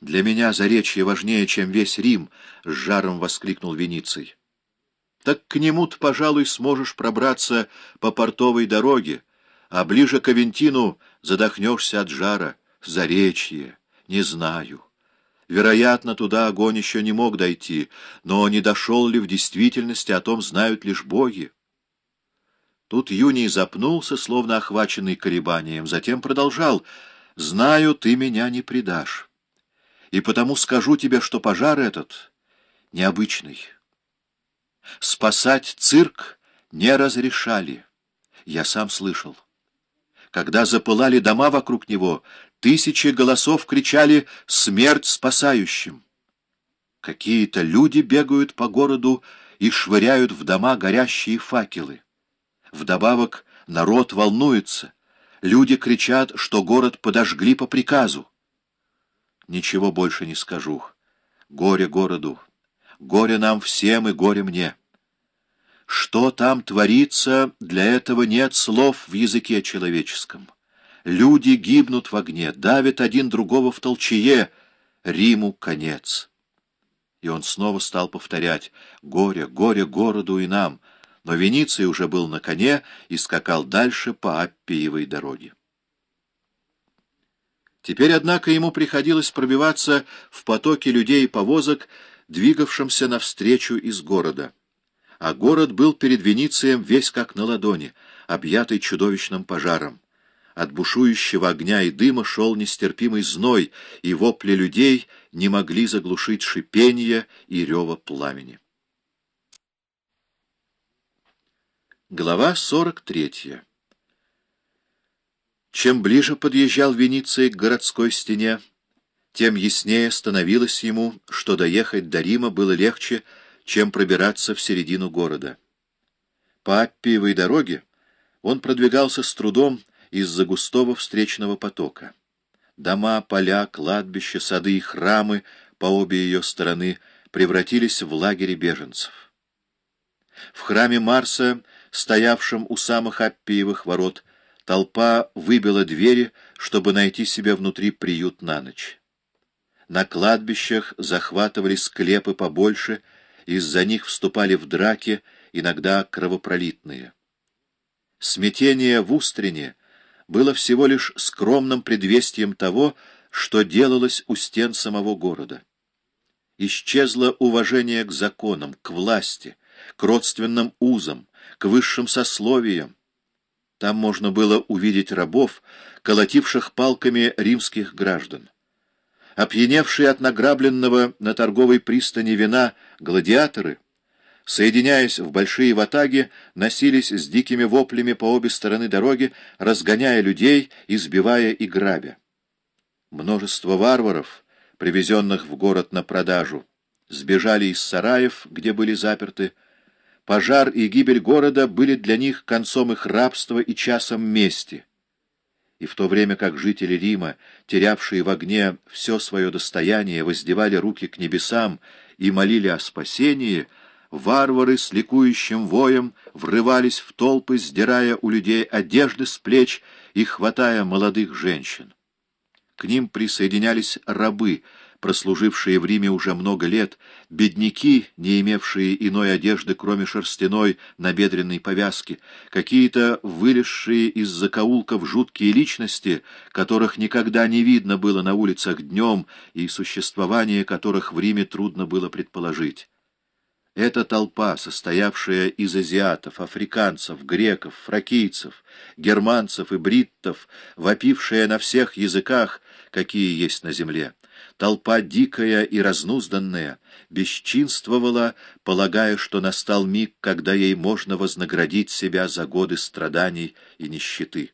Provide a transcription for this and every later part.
«Для меня заречье важнее, чем весь Рим!» — с жаром воскликнул Вениций. «Так к нему-то, пожалуй, сможешь пробраться по портовой дороге, а ближе к Авентину задохнешься от жара. Заречье, не знаю. Вероятно, туда огонь еще не мог дойти, но не дошел ли в действительности, о том знают лишь боги. Тут Юний запнулся, словно охваченный колебанием, затем продолжал «Знаю, ты меня не предашь, и потому скажу тебе, что пожар этот необычный. Спасать цирк не разрешали, я сам слышал». Когда запылали дома вокруг него, тысячи голосов кричали «Смерть спасающим!». Какие-то люди бегают по городу и швыряют в дома горящие факелы. Вдобавок народ волнуется. Люди кричат, что город подожгли по приказу. Ничего больше не скажу. Горе городу. Горе нам всем и горе мне. Что там творится, для этого нет слов в языке человеческом. Люди гибнут в огне, давят один другого в толчее. Риму конец. И он снова стал повторять «Горе, горе городу и нам!» Но Вениций уже был на коне и скакал дальше по Аппиевой дороге. Теперь, однако, ему приходилось пробиваться в потоке людей и повозок, двигавшимся навстречу из города а город был перед Веницием весь как на ладони, объятый чудовищным пожаром. От бушующего огня и дыма шел нестерпимый зной, и вопли людей не могли заглушить шипение и рева пламени. Глава 43 Чем ближе подъезжал Вениций к городской стене, тем яснее становилось ему, что доехать до Рима было легче, чем пробираться в середину города. По Аппиевой дороге он продвигался с трудом из-за густого встречного потока. Дома, поля, кладбища, сады и храмы по обе ее стороны превратились в лагере беженцев. В храме Марса, стоявшем у самых Аппиевых ворот, толпа выбила двери, чтобы найти себе внутри приют на ночь. На кладбищах захватывали склепы побольше — из-за них вступали в драки, иногда кровопролитные. Смятение в Устрине было всего лишь скромным предвестием того, что делалось у стен самого города. Исчезло уважение к законам, к власти, к родственным узам, к высшим сословиям. Там можно было увидеть рабов, колотивших палками римских граждан. Опьяневшие от награбленного на торговой пристани вина гладиаторы, соединяясь в большие ватаги, носились с дикими воплями по обе стороны дороги, разгоняя людей, избивая и грабя. Множество варваров, привезенных в город на продажу, сбежали из сараев, где были заперты. Пожар и гибель города были для них концом их рабства и часом мести и в то время как жители Рима, терявшие в огне все свое достояние, воздевали руки к небесам и молили о спасении, варвары с ликующим воем врывались в толпы, сдирая у людей одежды с плеч и хватая молодых женщин. К ним присоединялись рабы — прослужившие в Риме уже много лет, бедняки, не имевшие иной одежды, кроме шерстяной набедренной повязки, какие-то вылезшие из закоулков жуткие личности, которых никогда не видно было на улицах днем и существование которых в Риме трудно было предположить. Эта толпа, состоявшая из азиатов, африканцев, греков, фракийцев, германцев и бриттов, вопившая на всех языках, какие есть на земле, толпа дикая и разнузданная, бесчинствовала, полагая, что настал миг, когда ей можно вознаградить себя за годы страданий и нищеты.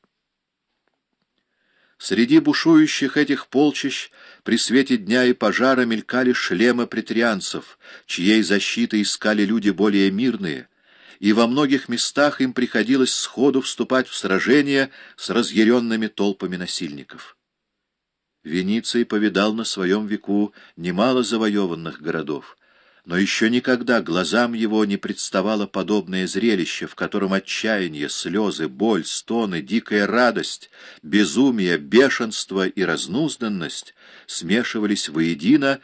Среди бушующих этих полчищ при свете дня и пожара мелькали шлемы претарианцев, чьей защиты искали люди более мирные, и во многих местах им приходилось сходу вступать в сражения с разъяренными толпами насильников. Вениций повидал на своем веку немало завоеванных городов, но еще никогда глазам его не представало подобное зрелище, в котором отчаяние, слезы, боль, стоны, дикая радость, безумие, бешенство и разнузданность смешивались воедино